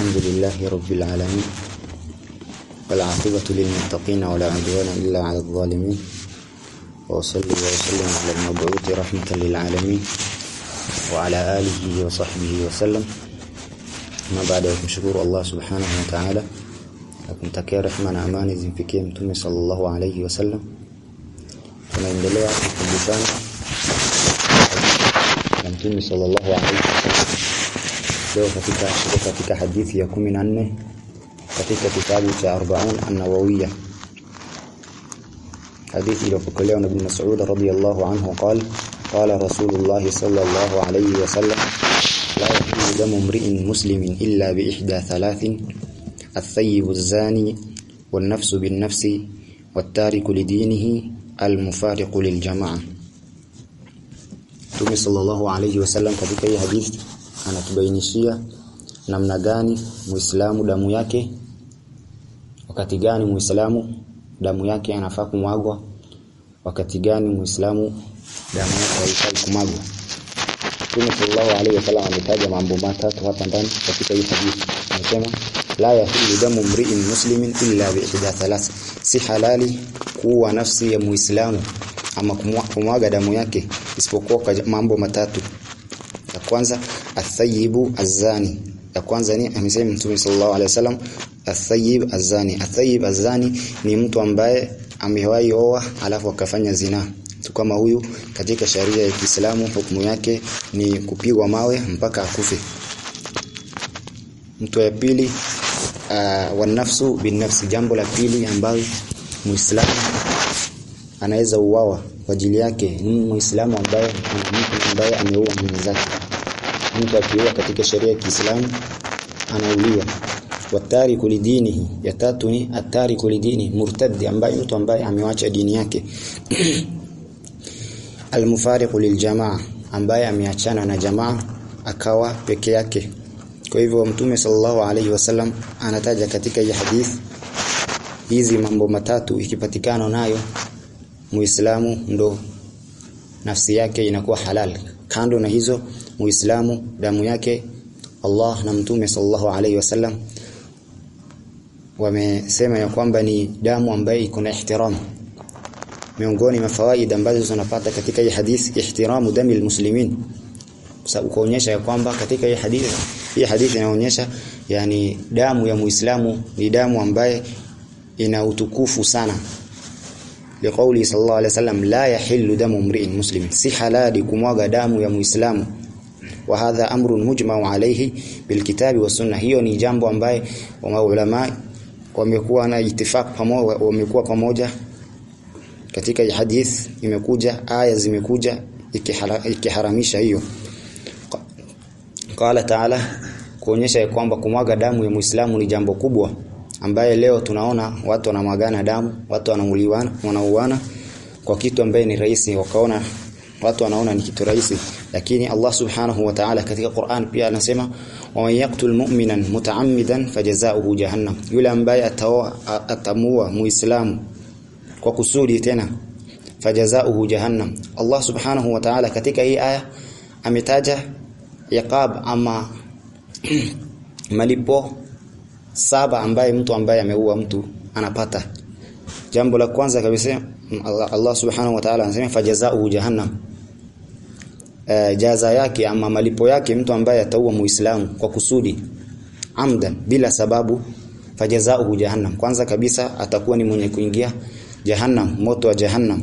الحمد لله رب العالمين والعاقبة للمتقين ولا عدوان إلا على الظالمين وصلي وسلم على المبعوث رحمة للعالمين وعلى آله وصحبه وسلم. ما بعد أشكر الله سبحانه وتعالى. لكم تكيا رحمن أمان إذن في كيمتم صلى الله عليه وسلم. فما إن دلوعكم بسانة صلى الله عليه وسلم. leo katika katika hadithi ya 14 katika kitabu cha 40 an-Nawawiyya. Hadithi iliyopokelewa na Ibn Mas'ud radiyallahu anhu قال قال رسول الله صلى الله عليه وسلم لا يحل دم امرئ مسلم الا باحدى ثلاث الثيب الزاني والنفس بالنفس والتارك لدينه المفارق للجماعه تومي صلى الله عليه وسلم كذلك هي حديث anatubainishia namna gani Muislamu damu yake wakati gani Muislamu damu yake anafaa kumwagwa wakati gani Muislamu damu yake haifai kumwagwa. Mtume sallallahu alayhi wasallam ametaja mambo matatu hapa ndani katika hii hadithi anasema la yahilu damu mri'in muslimin illa bi ihda thalath. Si halali kuwa nafsi ya muislamu ama kumwaga damu yake isipokuwa mambo matatu. ya kwanza athayibu azani ya kwanza ni amesema mtume sallallahu alaihi wasallam athayib azani athayib azani ni mtu ambaye amewahi oa alafu akafanya zina. Mtu kama huyu katika sharia ya Kiislamu hukumu yake ni kupigwa mawe mpaka akufe. Mtu ya pili uh, wanafsu binafsi jambo la pili ambayo muislamu anaweza uwawa kwa ajili yake ni muislamu ambaye mtu ambaye ameua mwenzake mtu akiua katika sheria ya Kiislamu anauliwa watariku lidinihi ya tatu ni atariku lidini murtadi ambaye mtu ambaye amewacha dini yake. Almufariqu liljamaa ambaye ameachana na jamaa akawa peke yake. Kwa hivyo mtume sallallahu alaihi wasallam anataja katika hii hadithi hizi mambo matatu ikipatikana nayo muislamu ndo nafsi yake inakuwa halal. Kando na hizo muislamu damu yake Allah na mtume sallallahu alaihi wasallam wamesema ya kwamba ni damu ambayo iko na ihtiram miongoni mwa fawaida ambazo tunapata katika hii hadithi ihtiramu dami almuslimin. Kuonyesha ya kwamba katika hii hadithi hii hadithi inaonyesha yani damu ya muislamu ni damu ambaye ina utukufu sana. Liqauli sallallahu alaihi wasallam la yahillu damu mri'in muslimin. Si halali kumwaga damu ya muislamu wa hadha amrun mujma'u alayhi bilkitabi was sunna. Hiyo ni jambo ambaye ulama wamekuwa na itifaq pamoja wamekuwa pamoja katika hadith. Imekuja aya zimekuja ikiharamisha hiyo. Qala ta'ala kuonyesha kwamba kumwaga damu ya muislamu ni jambo kubwa ambaye leo tunaona watu wanamwagana damu watu wanauliwana wanauana kwa kitu ambaye ni rahisi wakaona watu wanaona ni kitu rahisi. Lakini Allah subhanahu wa ta'ala katika Qur'an pia anasema wa yaqtul mu'minan muta'ammidan fajazaohu jahannam. Yule ambaye atamua muislamu kwa kusudi tena fajazaohu jahannam. Allah subhanahu wa ta'ala katika hii aya ametaja iqab ama malipo saba ambaye mtu ambaye ameua mtu anapata. Jambo la kwanza kabisa Allah subhanahu wa ta'ala anasema fajazaohu jahannam e, jaza yake ama malipo yake mtu ambaye ataua muislamu kwa kusudi amdan bila sababu fajazau jahannam. Kwanza kabisa atakuwa ni mwenye kuingia jahannam moto wa jahannam.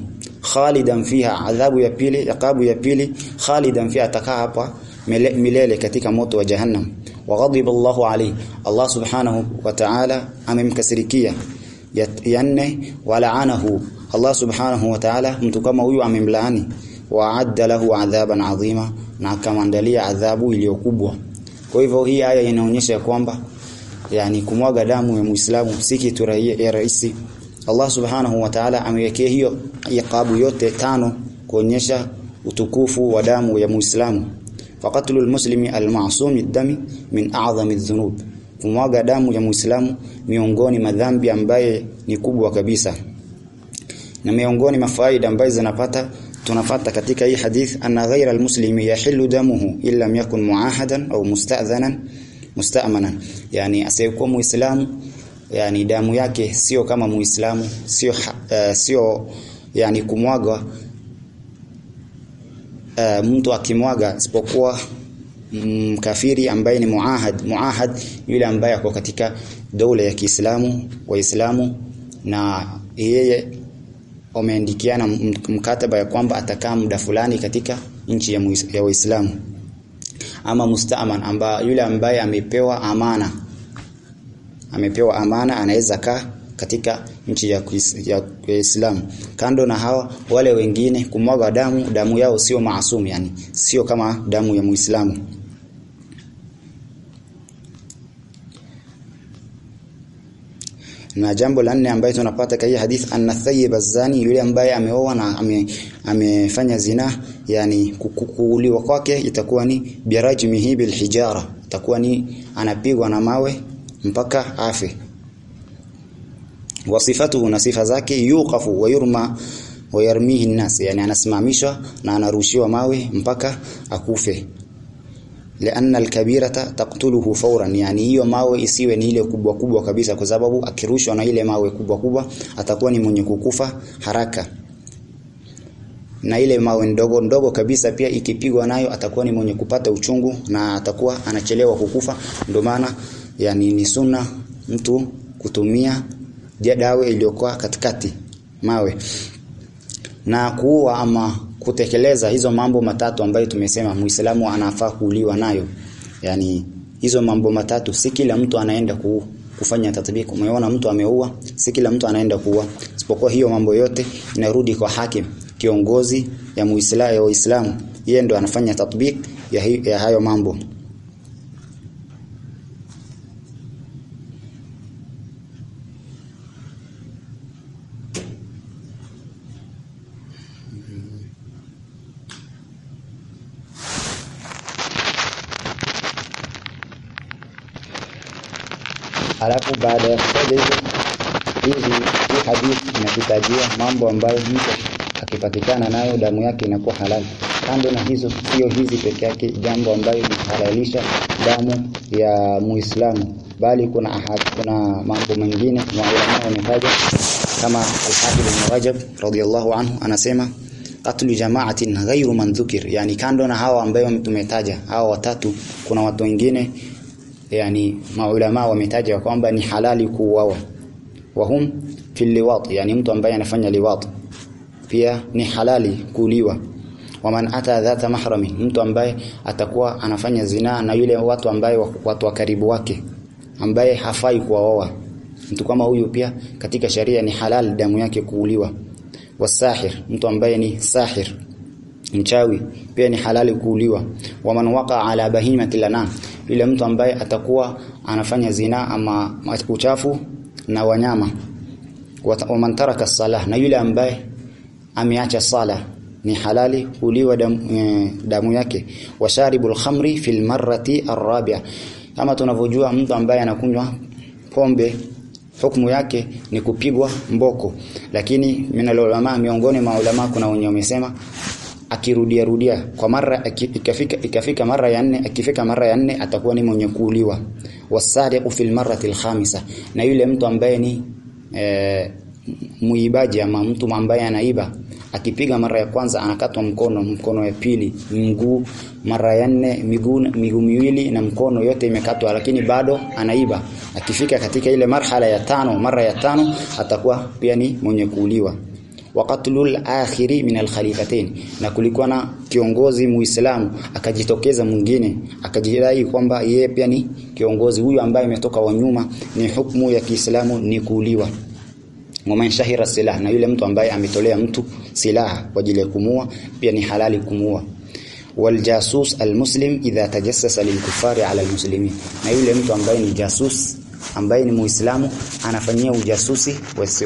Khalidan fiha adhabu ya pili iqabu ya pili khalidan fiha atakaa hapa milele katika moto wa jahannam. Wa ghadiba Allahu alayhi Allah subhanahu wa ta'ala amemkasirikia ya nne walaanahu Allah subhanahu wa ta'ala mtu kama huyu amemlaani wa adda lahu adhaban adhima na akamwandalia adhabu iliyokubwa kwa hivyo hii aya inaonyesha kwamba yani kumwaga damu ya Muislamu si kitu rahisi. Allah subhanahu wa ta'ala amewekea hiyo iqabu yote tano kuonyesha utukufu wa damu ya Muislamu. Faqatlu almuslimi almasum ad-dami min a'zami adh-dhunub. Kumwaga damu ya muislamu miongoni madhambi ambaye ni kubwa kabisa. Na miongoni mafaida ambaye zinapata tunapata katika hii hadith anna ghayra almuslimi yahillu damuhu illa yakun muahadan au musta'dhanan musta'manan. Yani asiyekuwa muislamu yani damu yake sio kama muislamu sio uh, sio yani kumwaga uh, mtu akimwaga isipokuwa mm, kafiri ambaye ni muahad muahad yule ambaye ako katika dola ya Kiislamu waislamu na yeye wameandikiana mkataba ya kwamba atakaa muda fulani katika nchi ya, waislamu. Ama mustaman amba yule ambaye amepewa amana amepewa amana anaweza kaa katika nchi ya Uislamu kando na hawa wale wengine kumwaga damu damu yao sio maasum yani sio kama damu ya Muislamu na jambo la nne ambayo tunapata katika hadith anna thayyib azani yule ambaye ameoa na ame, amefanya zina yani kuuliwa kwake itakuwa ni birajmihi bil hijara itakuwa ni anapigwa na mawe mpaka afe. Wasifatu na sifa zake yuqafu wa yurma wa yarmihi nnas, yani anasimamishwa na anarushiwa mawe mpaka akufe lianna alkabirata taqtuluhu fawran yani hiyo mawe isiwe ni ile kubwa kubwa kabisa kwa sababu akirushwa na ile mawe kubwa kubwa atakuwa ni mwenye kukufa haraka. Na ile mawe ndogo ndogo kabisa pia ikipigwa nayo atakuwa ni mwenye kupata uchungu na atakuwa anachelewa kukufa. Ndio maana yani ni sunna mtu kutumia dawa iliyokuwa katikati mawe. Na kuua ama kutekeleza hizo mambo matatu ambayo tumesema Muislamu anafaa kuuliwa nayo. Yaani hizo mambo matatu si kila mtu anaenda ku, kufanya tatbiki umeona mtu ameua si kila mtu anaenda kuua. Isipokuwa hiyo mambo yote inarudi kwa hakim kiongozi ya Muislamu ya Uislamu, yeye ndo anafanya tatbiki ya, ya hayo mambo Alafu baada ya kutaja hizo hizi hii hadithi inatutajia mambo ambayo mtu akipatikana nayo damu yake inakuwa halali. Kando na hizo sio hizi peke yake jambo ambayo inahalalisha damu ya Muislamu bali kuna ahad, kuna mambo mengine maulama wametaja kama Al-Hafidh Ibn Rajab radiyallahu anhu anasema qatlu jama'atin ghayru man dhukir yani kando na hawa ambayo tumetaja hawa watatu kuna watu wengine yani maulama wametaja kwamba ni halali kuuawa. Wahum fil liwat yani mtu ambaye anafanya liwat. Pia ni halali kuuliwa. Waman ata dhata mahrami mtu ambaye atakuwa anafanya zina na yule watu ambaye watu wa karibu wake ambaye hafai kuoa mtu kama huyu pia katika sharia ni halal damu yake kuuliwa. Wasahir mtu ambaye ni sahir mchawi pia ni halali kuuliwa. Waman waqa ala bahimati lanam yule mtu ambaye atakuwa anafanya zina ama uchafu na wanyama. Waman taraka salah na yule ambaye ameacha sala ni halali uliwa damu, e, damu yake. Washaribul khamri fil marrati arrabi'a. Kama tunavyojua mtu ambaye anakunywa pombe hukumu yake ni kupigwa mboko. Lakini minalolama miongoni mwa ulama kuna wenye wamesema akirudia rudia kwa mara ikafika ikafika mara ya nne akifika mara ya nne atakuwa ni mwenye kuuliwa. Wasariqu fil marrati alkhamisa. Na yule mtu ambaye ni e, muibaji ama mtu ambaye anaiba akipiga mara ya kwanza anakatwa mkono mkono ya pili mguu mara ya nne miguu miguu miwili na mkono yote imekatwa lakini bado anaiba. Akifika katika ile marhala ya tano mara ya tano atakuwa pia ni mwenye kuuliwa waqatlul akhiri min alkhalifatain na kulikuwa na kiongozi muislamu akajitokeza mwingine akajidai kwamba yeye pia ni kiongozi huyu ambaye ametoka wa nyuma ni hukumu ya Kiislamu ni kuuliwa. Waman shahira silaha na yule mtu ambaye ametolea mtu silaha kwa ajili ya kumua pia ni halali kumua waljasus almuslim idha tajassasa lilkufari ala almuslimin na yule mtu ambaye ni jasus ambaye ni muislamu anafanyia ujasusi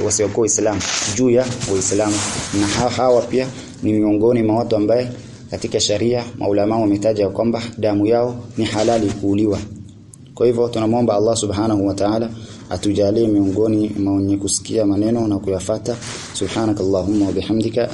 wasiokuwa waislamu juu ya waislamu na hawa pia ni miongoni mwa watu ambaye katika sharia maulama wametaja kwamba damu yao ni halali kuuliwa. Kwa hivyo tunamwomba Allah subhanahu wa ta'ala atujalie miongoni mwa kusikia maneno na kuyafata. Subhanakallahumma wa bihamdika